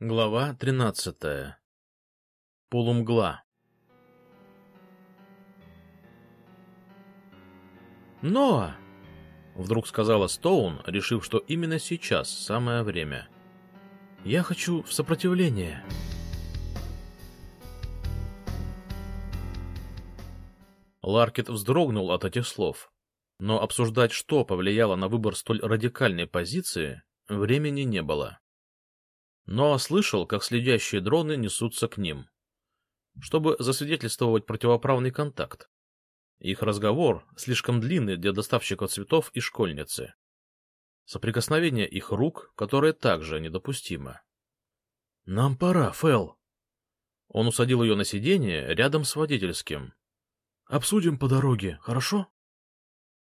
Глава тринадцатая. Полумгла. «Ноа!» — вдруг сказала Стоун, решив, что именно сейчас самое время. «Я хочу в сопротивление». Ларкет вздрогнул от этих слов, но обсуждать, что повлияло на выбор столь радикальной позиции, времени не было. Но слышал, как следящие дроны несутся к ним, чтобы засвидетельствовать противоправный контакт. Их разговор слишком длинный для доставщика цветов и школьницы. Соприкосновение их рук, которое также недопустимо. — Нам пора, Фэл. Он усадил ее на сиденье рядом с водительским. — Обсудим по дороге, хорошо?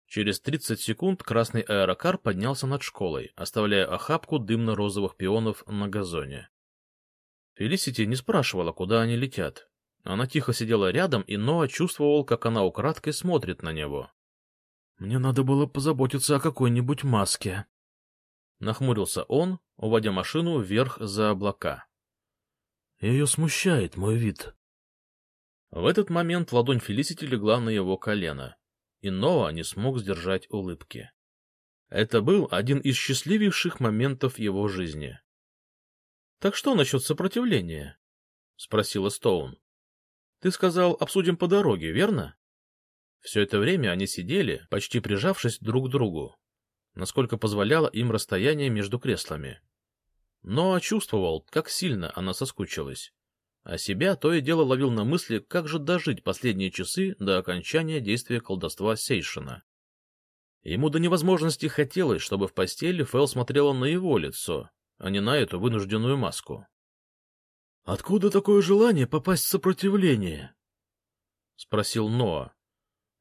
Через 30 секунд красный аэрокар поднялся над школой, оставляя охапку дымно-розовых пионов на газоне. Фелисити не спрашивала, куда они летят. Она тихо сидела рядом, и Ноа чувствовал, как она украдкой смотрит на него. — Мне надо было позаботиться о какой-нибудь маске. Нахмурился он, уводя машину вверх за облака. — Ее смущает мой вид. В этот момент ладонь Фелисити легла на его колено и Ноа не смог сдержать улыбки. Это был один из счастливейших моментов его жизни. — Так что насчет сопротивления? — спросила Стоун. — Ты сказал, обсудим по дороге, верно? Все это время они сидели, почти прижавшись друг к другу, насколько позволяло им расстояние между креслами. Но чувствовал, как сильно она соскучилась а себя то и дело ловил на мысли, как же дожить последние часы до окончания действия колдовства Сейшина. Ему до невозможности хотелось, чтобы в постели Фэл смотрела на его лицо, а не на эту вынужденную маску. — Откуда такое желание попасть в сопротивление? — спросил Ноа.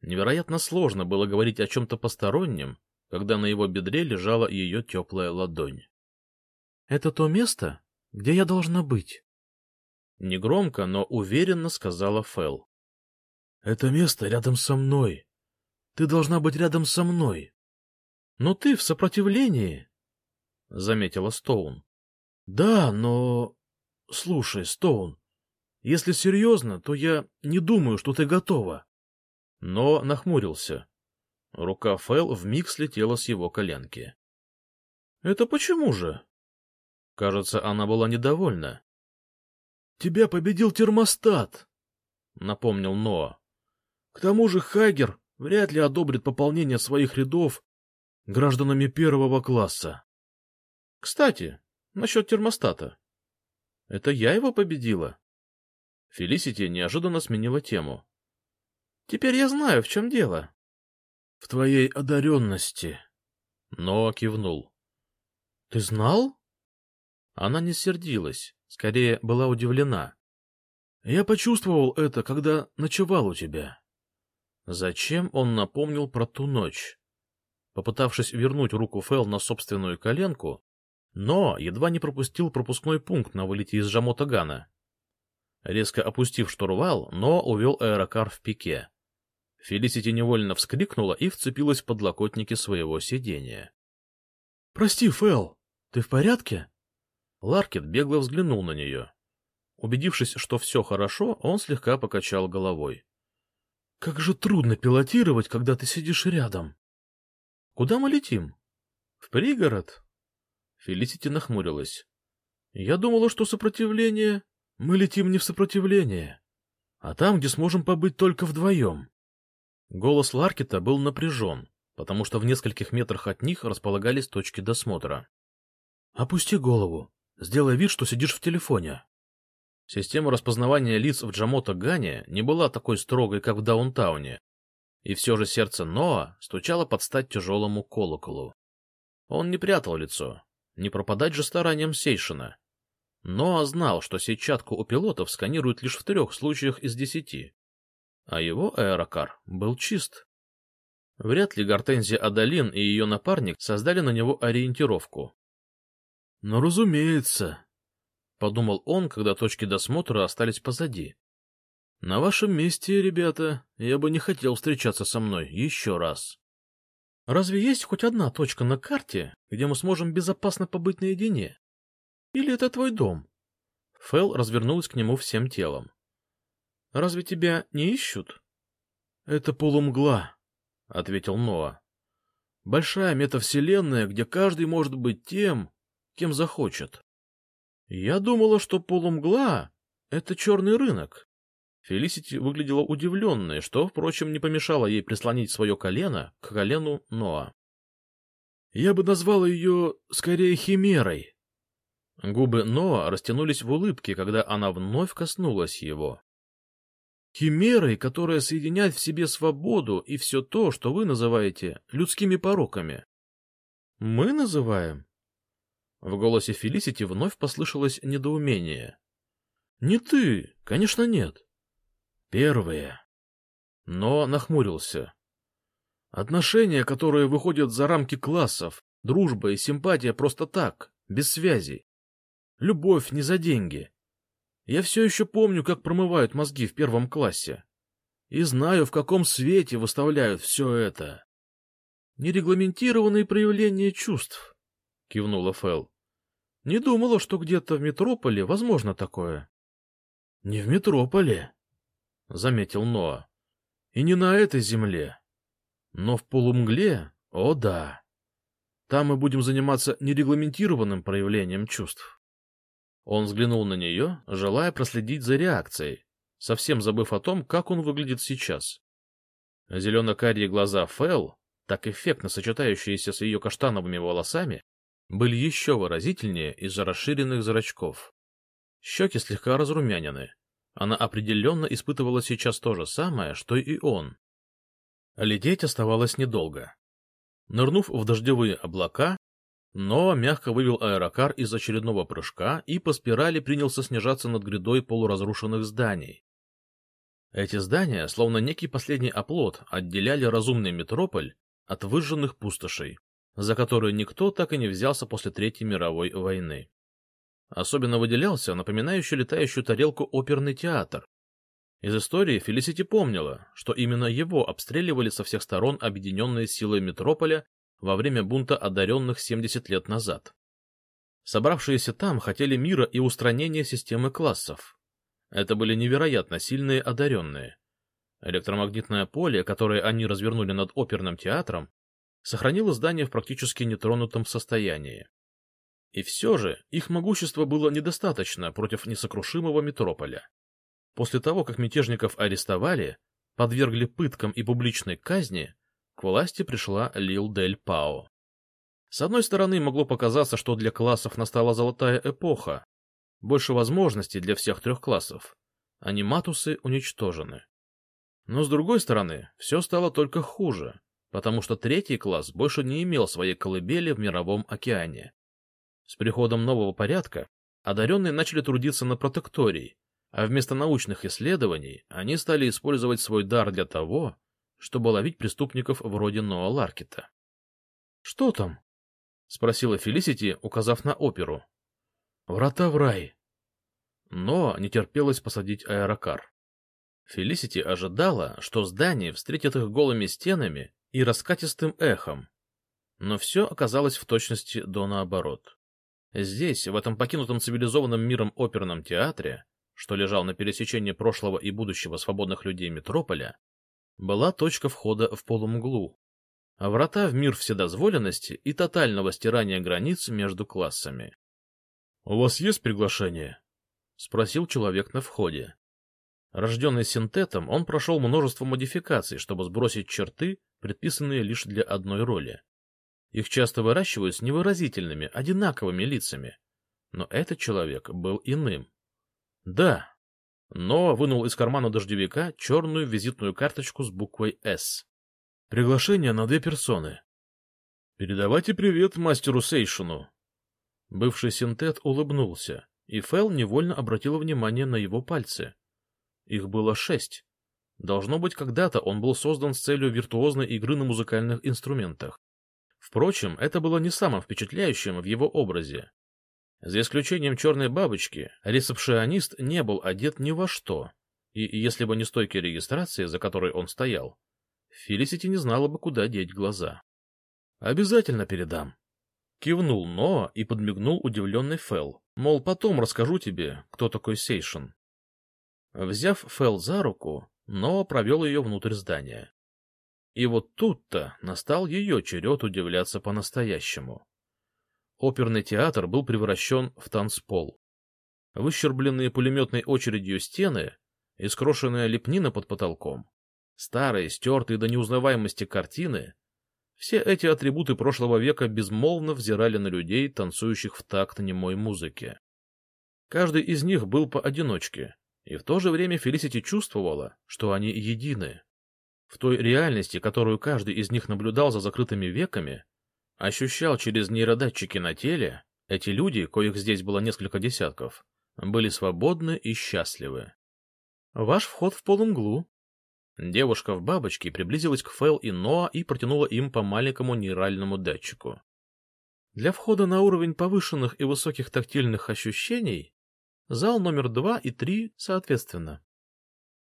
Невероятно сложно было говорить о чем-то постороннем, когда на его бедре лежала ее теплая ладонь. — Это то место, где я должна быть. Негромко, но уверенно сказала Фэл. — Это место рядом со мной. Ты должна быть рядом со мной. — Но ты в сопротивлении, — заметила Стоун. — Да, но... Слушай, Стоун, если серьезно, то я не думаю, что ты готова. Но нахмурился. Рука Фэл вмиг слетела с его коленки. — Это почему же? Кажется, она была недовольна. — Тебя победил термостат, — напомнил Ноа. — К тому же Хайгер вряд ли одобрит пополнение своих рядов гражданами первого класса. — Кстати, насчет термостата. Это я его победила? Фелисити неожиданно сменила тему. — Теперь я знаю, в чем дело. — В твоей одаренности. Ноа кивнул. — Ты знал? Она не сердилась, скорее была удивлена. — Я почувствовал это, когда ночевал у тебя. Зачем он напомнил про ту ночь? Попытавшись вернуть руку Фэл на собственную коленку, но едва не пропустил пропускной пункт на вылете из Жамотагана. Резко опустив штурвал, но увел аэрокар в пике. Фелисити невольно вскрикнула и вцепилась в подлокотники своего сидения. — Прости, Фэл, ты в порядке? Ларкет бегло взглянул на нее. Убедившись, что все хорошо, он слегка покачал головой. — Как же трудно пилотировать, когда ты сидишь рядом. — Куда мы летим? — В пригород. Фелисити нахмурилась. — Я думала, что сопротивление... Мы летим не в сопротивление, а там, где сможем побыть только вдвоем. Голос Ларкета был напряжен, потому что в нескольких метрах от них располагались точки досмотра. — Опусти голову, Сделай вид, что сидишь в телефоне. Система распознавания лиц в Джамото-Гане не была такой строгой, как в Даунтауне, и все же сердце Ноа стучало под стать тяжелому колоколу. Он не прятал лицо, не пропадать же старанием Сейшина. Ноа знал, что сетчатку у пилотов сканируют лишь в трех случаях из десяти, а его аэрокар был чист. Вряд ли Гортензия Адалин и ее напарник создали на него ориентировку, «Ну, разумеется», — подумал он, когда точки досмотра остались позади. «На вашем месте, ребята, я бы не хотел встречаться со мной еще раз». «Разве есть хоть одна точка на карте, где мы сможем безопасно побыть наедине? Или это твой дом?» Фэл развернулась к нему всем телом. — Разве тебя не ищут? — Это полумгла, — ответил Ноа. — Большая метавселенная, где каждый может быть тем, кем захочет. — Я думала, что полумгла — это черный рынок. Фелисити выглядела удивленной, что, впрочем, не помешало ей прислонить свое колено к колену Ноа. — Я бы назвал ее скорее химерой. Губы Ноа растянулись в улыбке, когда она вновь коснулась его. — Химерой, которая соединяет в себе свободу и все то, что вы называете людскими пороками. — Мы называем? В голосе Фелисити вновь послышалось недоумение. — Не ты, конечно, нет. Первые. Но нахмурился. Отношения, которые выходят за рамки классов, дружба и симпатия просто так, без связей. Любовь не за деньги. Я все еще помню, как промывают мозги в первом классе. И знаю, в каком свете выставляют все это. Нерегламентированные проявления чувств, — кивнула Фэл. Не думала, что где-то в метрополе возможно такое. — Не в метрополе, — заметил Ноа. — И не на этой земле. Но в полумгле, о да. Там мы будем заниматься нерегламентированным проявлением чувств. Он взглянул на нее, желая проследить за реакцией, совсем забыв о том, как он выглядит сейчас. Зелено-карие глаза Фэл, так эффектно сочетающиеся с ее каштановыми волосами, были еще выразительнее из-за расширенных зрачков. Щеки слегка разрумянины, она определенно испытывала сейчас то же самое, что и он. Лететь оставалось недолго. Нырнув в дождевые облака, Ноа мягко вывел аэрокар из очередного прыжка и по спирали принялся снижаться над грядой полуразрушенных зданий. Эти здания, словно некий последний оплот, отделяли разумный метрополь от выжженных пустошей, за которые никто так и не взялся после Третьей мировой войны. Особенно выделялся напоминающий летающую тарелку оперный театр. Из истории Фелисити помнила, что именно его обстреливали со всех сторон объединенные силы метрополя во время бунта одаренных 70 лет назад. Собравшиеся там хотели мира и устранения системы классов. Это были невероятно сильные одаренные. Электромагнитное поле, которое они развернули над оперным театром, сохранило здание в практически нетронутом состоянии. И все же их могущество было недостаточно против несокрушимого метрополя. После того, как мятежников арестовали, подвергли пыткам и публичной казни, к власти пришла Лил Дель Пао. С одной стороны, могло показаться, что для классов настала золотая эпоха, больше возможностей для всех трех классов, аниматусы уничтожены. Но с другой стороны, все стало только хуже, потому что третий класс больше не имел своей колыбели в мировом океане. С приходом нового порядка одаренные начали трудиться на протектории, а вместо научных исследований они стали использовать свой дар для того, чтобы ловить преступников вроде Ноа Ларкета. — Что там? — спросила Фелисити, указав на оперу. — Врата в рай. Но не терпелось посадить аэрокар. Фелисити ожидала, что здание встретит их голыми стенами и раскатистым эхом, но все оказалось в точности до наоборот. Здесь, в этом покинутом цивилизованным миром оперном театре, что лежал на пересечении прошлого и будущего свободных людей метрополя, была точка входа в полумглу, а врата в мир вседозволенности и тотального стирания границ между классами. — У вас есть приглашение? — спросил человек на входе. Рожденный синтетом, он прошел множество модификаций, чтобы сбросить черты, предписанные лишь для одной роли. Их часто выращивают с невыразительными, одинаковыми лицами. Но этот человек был иным. Да. Но вынул из кармана дождевика черную визитную карточку с буквой «С». Приглашение на две персоны. «Передавайте привет мастеру Сейшину». Бывший синтет улыбнулся, и Фэл невольно обратила внимание на его пальцы. Их было шесть. Должно быть, когда-то он был создан с целью виртуозной игры на музыкальных инструментах. Впрочем, это было не самым впечатляющим в его образе. За исключением черной бабочки, ресепшионист не был одет ни во что, и если бы не стойкие регистрации, за которой он стоял, Фелисити не знала бы, куда деть глаза. — Обязательно передам. Кивнул Ноа и подмигнул удивленный Фэл, Мол, потом расскажу тебе, кто такой Сейшин. Взяв Фэл за руку, Ноа провел ее внутрь здания. И вот тут-то настал ее черед удивляться по-настоящему. Оперный театр был превращен в танцпол. Выщербленные пулеметной очередью стены и скрошенная лепнина под потолком, старые, стертые до неузнаваемости картины — все эти атрибуты прошлого века безмолвно взирали на людей, танцующих в такт немой музыки. Каждый из них был поодиночке, и в то же время Фелисити чувствовала, что они едины. В той реальности, которую каждый из них наблюдал за закрытыми веками, ощущал через нейродатчики на теле, эти люди, коих здесь было несколько десятков, были свободны и счастливы. «Ваш вход в полумглу». Девушка в бабочке приблизилась к Фэл и Ноа и протянула им по маленькому нейральному датчику. Для входа на уровень повышенных и высоких тактильных ощущений зал номер два и три соответственно.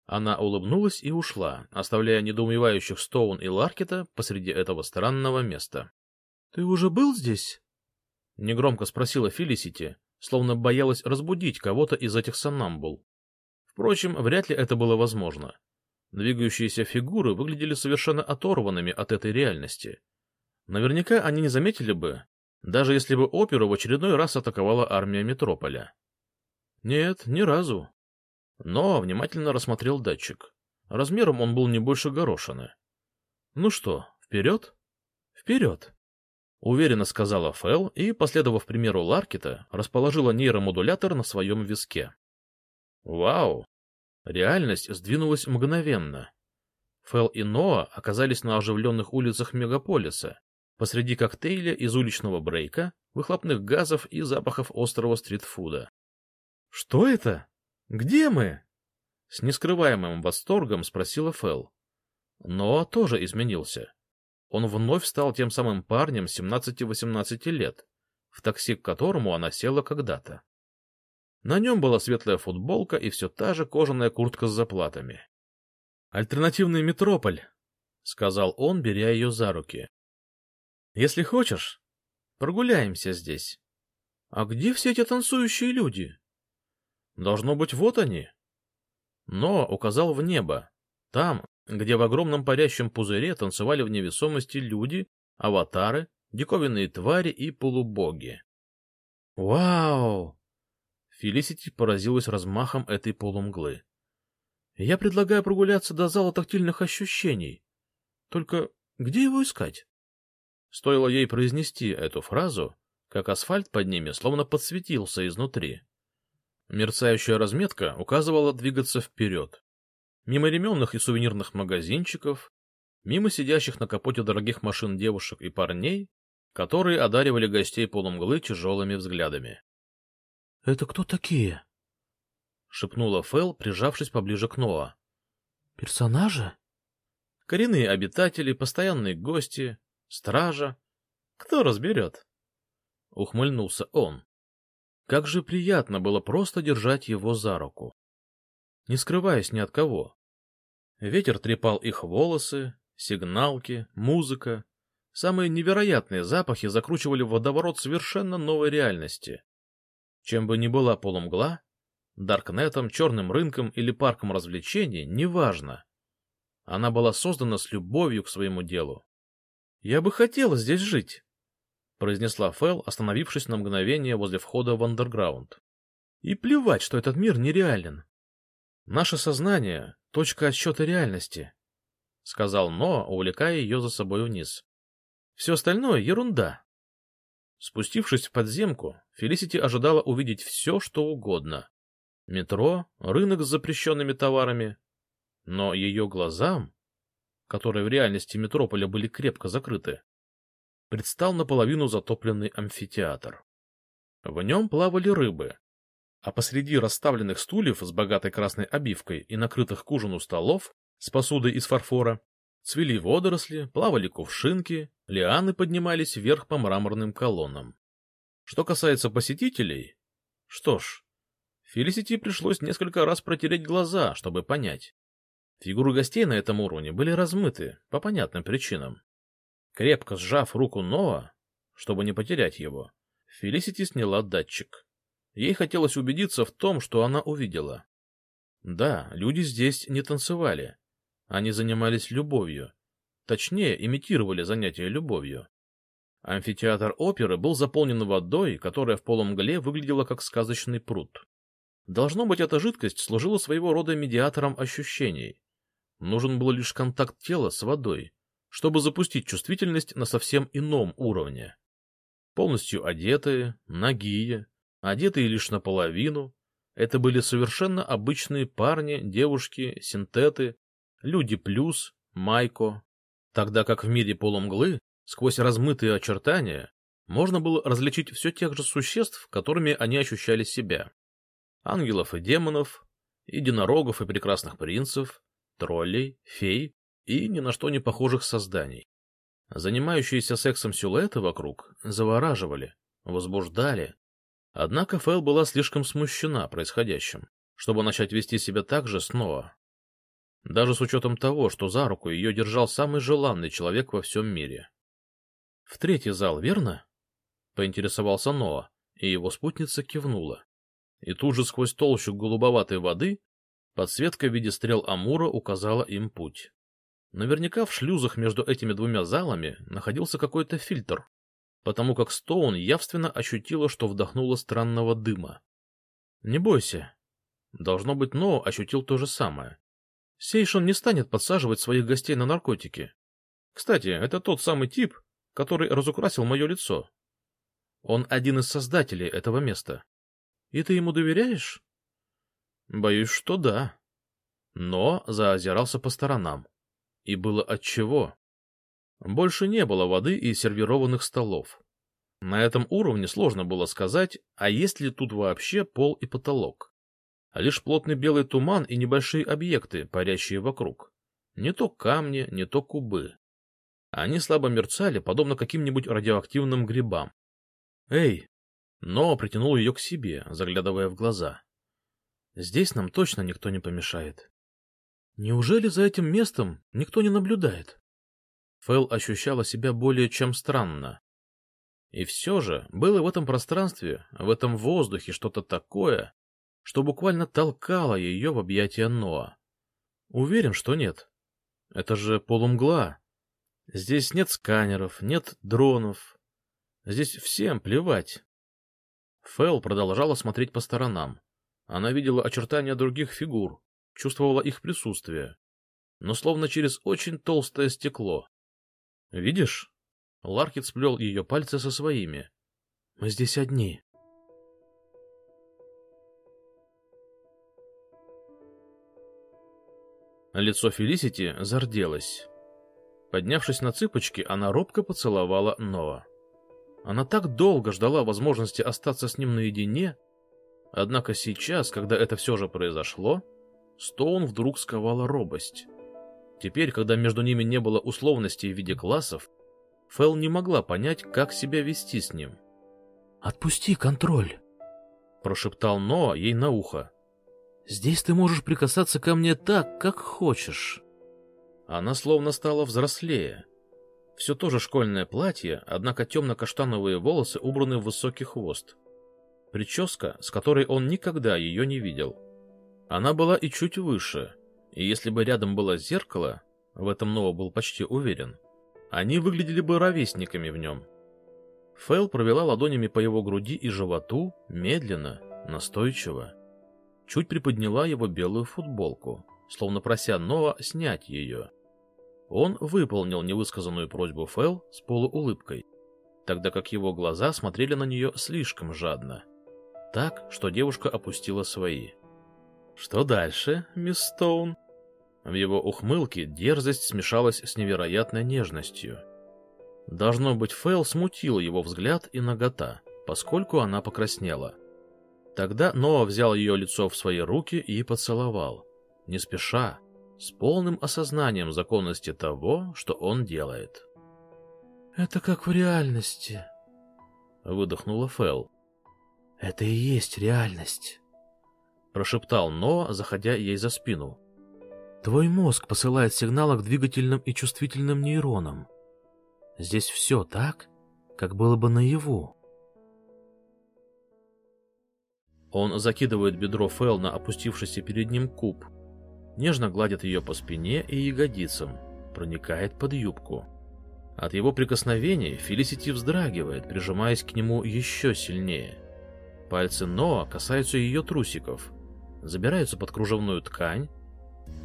Она улыбнулась и ушла, оставляя недоумевающих Стоун и Ларкета посреди этого странного места. — Ты уже был здесь? — негромко спросила Филисити, словно боялась разбудить кого-то из этих сонамбул. Впрочем, вряд ли это было возможно. Двигающиеся фигуры выглядели совершенно оторванными от этой реальности. Наверняка они не заметили бы, даже если бы оперу в очередной раз атаковала армия Метрополя. Нет, ни разу. Но внимательно рассмотрел датчик. Размером он был не больше горошины. Ну что, вперед? Вперед! Уверенно сказала Фэл и, последовав примеру Ларкета, расположила нейромодулятор на своем виске. Вау! Реальность сдвинулась мгновенно. Фэл и Ноа оказались на оживленных улицах мегаполиса, посреди коктейля из уличного брейка, выхлопных газов и запахов острого стритфуда. — Что это? Где мы? С нескрываемым восторгом спросила Фэл. Ноа тоже изменился. Он вновь стал тем самым парнем 17-18 лет, в такси к которому она села когда-то. На нем была светлая футболка и все та же кожаная куртка с заплатами. «Альтернативный метрополь», — сказал он, беря ее за руки. «Если хочешь, прогуляемся здесь». «А где все эти танцующие люди?» «Должно быть, вот они». Но указал в небо, там, где в огромном парящем пузыре танцевали в невесомости люди, аватары, диковинные твари и полубоги. «Вау!» Фелисити поразилась размахом этой полумглы. «Я предлагаю прогуляться до зала тактильных ощущений. Только где его искать?» Стоило ей произнести эту фразу, как асфальт под ними словно подсветился изнутри. Мерцающая разметка указывала двигаться вперед мимо ременных и сувенирных магазинчиков, мимо сидящих на капоте дорогих машин девушек и парней, которые одаривали гостей полумглы тяжелыми взглядами. — Это кто такие? — шепнула Фэл, прижавшись поближе к Ноа. — Персонажи? — Коренные обитатели, постоянные гости, стража. Кто разберет? — ухмыльнулся он. Как же приятно было просто держать его за руку. Не скрываясь ни от кого. Ветер трепал их волосы, сигналки, музыка. Самые невероятные запахи закручивали в водоворот совершенно новой реальности. Чем бы ни была полумгла, Даркнетом, черным рынком или парком развлечений, неважно. Она была создана с любовью к своему делу. «Я бы хотела здесь жить», — произнесла Фэл, остановившись на мгновение возле входа в андерграунд. «И плевать, что этот мир нереален. Наше сознание — точка отсчета реальности, — сказал Ноа, увлекая ее за собой вниз. Все остальное — ерунда. Спустившись в подземку, Фелисити ожидала увидеть все, что угодно. Метро, рынок с запрещенными товарами. Но ее глазам, которые в реальности метрополя были крепко закрыты, предстал наполовину затопленный амфитеатр. В нем плавали рыбы, а посреди расставленных стульев с богатой красной обивкой и накрытых к ужину столов с посудой из фарфора цвели водоросли, плавали кувшинки, лианы поднимались вверх по мраморным колоннам. Что касается посетителей, что ж, Фелисити пришлось несколько раз протереть глаза, чтобы понять. Фигуры гостей на этом уровне были размыты, по понятным причинам. Крепко сжав руку Ноа, чтобы не потерять его, Фелисити сняла датчик Ей хотелось убедиться в том, что она увидела. Да, люди здесь не танцевали. Они занимались любовью. Точнее, имитировали занятия любовью. Амфитеатр оперы был заполнен водой, которая в полумгле выглядела как сказочный пруд. Должно быть, эта жидкость служила своего рода медиатором ощущений. Нужен был лишь контакт тела с водой, чтобы запустить чувствительность на совсем ином уровне. Полностью одетые, нагие, одетые лишь наполовину, это были совершенно обычные парни, девушки, синтеты, люди плюс, майко, тогда как в мире полумглы, сквозь размытые очертания, можно было различить все тех же существ, которыми они ощущали себя. Ангелов и демонов, единорогов и прекрасных принцев, троллей, фей и ни на что не похожих созданий. Занимающиеся сексом силуэты вокруг завораживали, возбуждали. Однако Фэл была слишком смущена происходящим, чтобы начать вести себя так же снова. Даже с учетом того, что за руку ее держал самый желанный человек во всем мире. — В третий зал, верно? — поинтересовался Ноа, и его спутница кивнула. И тут же сквозь толщу голубоватой воды подсветка в виде стрел Амура указала им путь. Наверняка в шлюзах между этими двумя залами находился какой-то фильтр, потому как Стоун явственно ощутила, что вдохнула странного дыма. — Не бойся. Должно быть, Ноа ощутил то же самое. Сейшон не станет подсаживать своих гостей на наркотики. Кстати, это тот самый тип, который разукрасил мое лицо. Он один из создателей этого места. И ты ему доверяешь? Боюсь, что да. Но заозирался по сторонам. И было отчего. Больше не было воды и сервированных столов. На этом уровне сложно было сказать, а есть ли тут вообще пол и потолок. А лишь плотный белый туман и небольшие объекты, парящие вокруг. Не то камни, не то кубы. Они слабо мерцали, подобно каким-нибудь радиоактивным грибам. «Эй!» Но притянул ее к себе, заглядывая в глаза. «Здесь нам точно никто не помешает». Неужели за этим местом никто не наблюдает? Фэл ощущала себя более чем странно. И все же было в этом пространстве, в этом воздухе что-то такое, что буквально толкало ее в объятия Ноа. Уверен, что нет. Это же полумгла. Здесь нет сканеров, нет дронов. Здесь всем плевать. Фэл продолжала смотреть по сторонам. Она видела очертания других фигур, чувствовала их присутствие, но словно через очень толстое стекло. «Видишь?» Ларкет сплел ее пальцы со своими. «Мы здесь одни». Лицо Фелисити зарделось. Поднявшись на цыпочки, она робко поцеловала Ноа. Она так долго ждала возможности остаться с ним наедине, однако сейчас, когда это все же произошло, Стоун вдруг сковала робость. Теперь, когда между ними не было условностей в виде классов, Фэл не могла понять, как себя вести с ним. «Отпусти контроль», — прошептал Ноа ей на ухо. «Здесь ты можешь прикасаться ко мне так, как хочешь». Она словно стала взрослее. Все то же школьное платье, однако темно-каштановые волосы убраны в высокий хвост. Прическа, с которой он никогда ее не видел. Она была и чуть выше, и если бы рядом было зеркало, в этом Ноа был почти уверен, они выглядели бы ровесниками в нем. Фэл провела ладонями по его груди и животу, медленно, настойчиво. Чуть приподняла его белую футболку, словно прося Ноа снять ее. Он выполнил невысказанную просьбу Фэл с полуулыбкой, тогда как его глаза смотрели на нее слишком жадно. Так, что девушка опустила свои. Что дальше, мисс Стоун? В его ухмылке дерзость смешалась с невероятной нежностью. Должно быть, Фейл смутил его взгляд и нагота, поскольку она покраснела. Тогда Ноа взял ее лицо в свои руки и поцеловал, не спеша, с полным осознанием законности того, что он делает. «Это как в реальности», — выдохнула Фэл. «Это и есть реальность». — прошептал Ноа, заходя ей за спину. «Твой мозг посылает сигналы к двигательным и чувствительным нейронам. Здесь все так, как было бы наяву». Он закидывает бедро Фэл на опустившийся перед ним куб, нежно гладит ее по спине и ягодицам, проникает под юбку. От его прикосновений Фелисити вздрагивает, прижимаясь к нему еще сильнее. Пальцы Ноа касаются ее трусиков, забираются под кружевную ткань,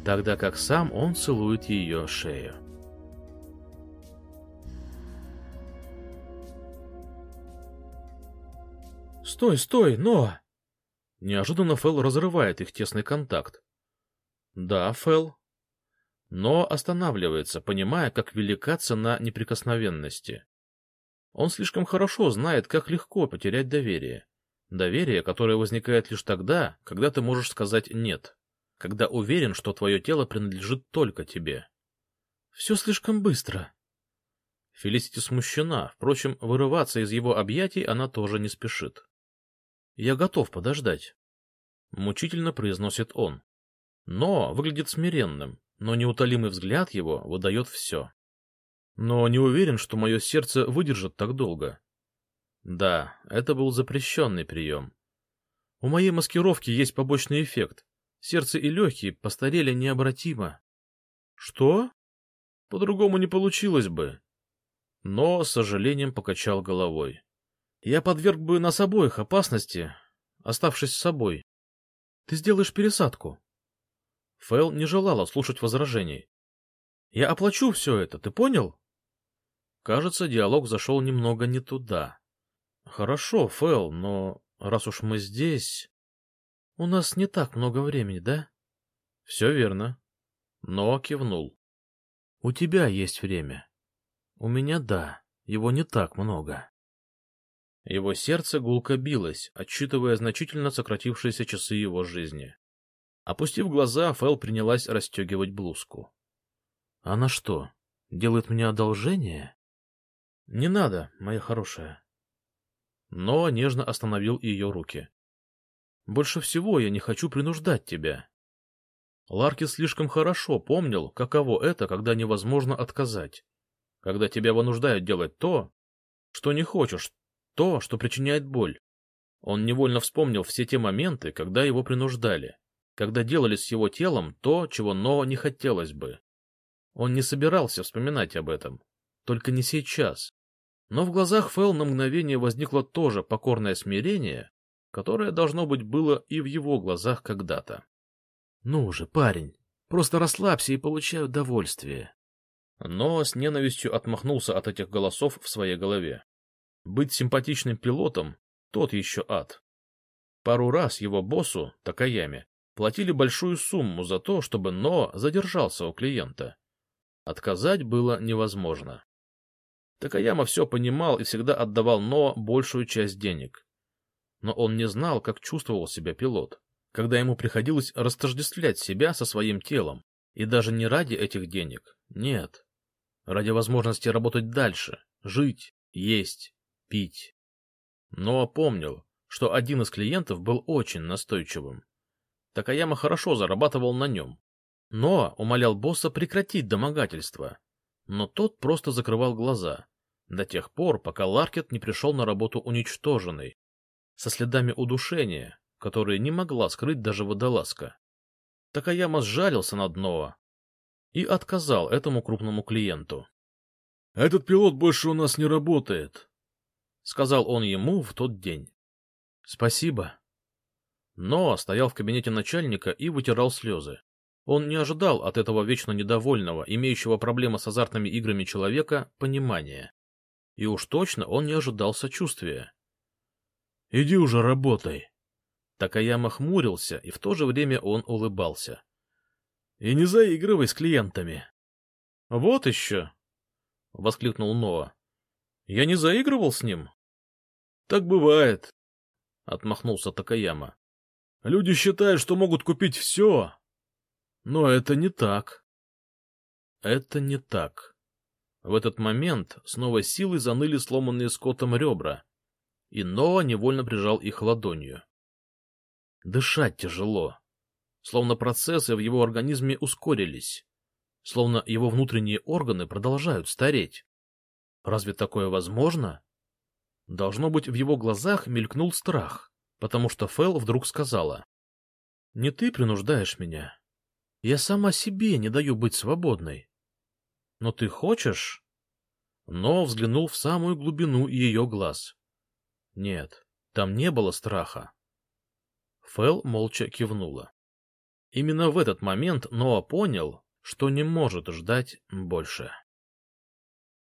тогда как сам он целует ее шею. «Стой, стой, Ноа!» Неожиданно Фэл разрывает их тесный контакт. «Да, Фэл». Но останавливается, понимая, как велика цена неприкосновенности. Он слишком хорошо знает, как легко потерять доверие. Доверие, которое возникает лишь тогда, когда ты можешь сказать «нет», когда уверен, что твое тело принадлежит только тебе. Все слишком быстро. Фелисити смущена, впрочем, вырываться из его объятий она тоже не спешит. Я готов подождать. Мучительно произносит он. Но выглядит смиренным, но неутолимый взгляд его выдает все. Но не уверен, что мое сердце выдержит так долго. Да, это был запрещенный прием. У моей маскировки есть побочный эффект. Сердце и легкие постарели необратимо. Что? По-другому не получилось бы. Но, с сожалением, покачал головой. Я подверг бы нас обоих опасности, оставшись с собой. Ты сделаешь пересадку. Фэл не желала слушать возражений. Я оплачу все это, ты понял? Кажется, диалог зашел немного не туда. Хорошо, Фэл, но раз уж мы здесь... У нас не так много времени, да? Все верно. Но кивнул. У тебя есть время. У меня да, его не так много. Его сердце гулко билось, отсчитывая значительно сократившиеся часы его жизни. Опустив глаза, Фэл принялась расстегивать блузку. — Она что, делает мне одолжение? — Не надо, моя хорошая. Но нежно остановил ее руки. — Больше всего я не хочу принуждать тебя. Ларкис слишком хорошо помнил, каково это, когда невозможно отказать. Когда тебя вынуждают делать то, что не хочешь, то, что причиняет боль. Он невольно вспомнил все те моменты, когда его принуждали, когда делали с его телом то, чего Но не хотелось бы. Он не собирался вспоминать об этом, только не сейчас. Но в глазах Фэл на мгновение возникло тоже покорное смирение, которое, должно быть, было и в его глазах когда-то. — Ну же, парень, просто расслабься и получай удовольствие. Но с ненавистью отмахнулся от этих голосов в своей голове. Быть симпатичным пилотом — тот еще ад. Пару раз его боссу, Такаяме, платили большую сумму за то, чтобы Но задержался у клиента. Отказать было невозможно. Такаяма все понимал и всегда отдавал Но большую часть денег. Но он не знал, как чувствовал себя пилот, когда ему приходилось растождествлять себя со своим телом, и даже не ради этих денег, нет, ради возможности работать дальше, жить, есть, пить. Но помнил, что один из клиентов был очень настойчивым. Такаяма хорошо зарабатывал на нем. Но умолял босса прекратить домогательство. Но тот просто закрывал глаза, до тех пор, пока Ларкет не пришел на работу уничтоженный, со следами удушения, которые не могла скрыть даже водолазка. Такаяма сжалился над Ноа и отказал этому крупному клиенту. — Этот пилот больше у нас не работает, — сказал он ему в тот день. — Спасибо. Но стоял в кабинете начальника и вытирал слезы. Он не ожидал от этого вечно недовольного, имеющего проблемы с азартными играми человека, понимания. И уж точно он не ожидал сочувствия. — Иди уже работай. Такаяма хмурился, и в то же время он улыбался. — И не заигрывай с клиентами. — Вот еще! — воскликнул Ноа. — Я не заигрывал с ним. — Так бывает, — отмахнулся Такаяма. — Люди считают, что могут купить все. Но это не так. Это не так. В этот момент с новой силой заныли сломанные скотом ребра, и Ноа невольно прижал их ладонью. Дышать тяжело, словно процессы в его организме ускорились, словно его внутренние органы продолжают стареть. Разве такое возможно? Должно быть, в его глазах мелькнул страх, потому что Фэл вдруг сказала. — Не ты принуждаешь меня. Я сама себе не даю быть свободной. Но ты хочешь? Но взглянул в самую глубину ее глаз. Нет, там не было страха. Фэл молча кивнула. Именно в этот момент Ноа понял, что не может ждать больше.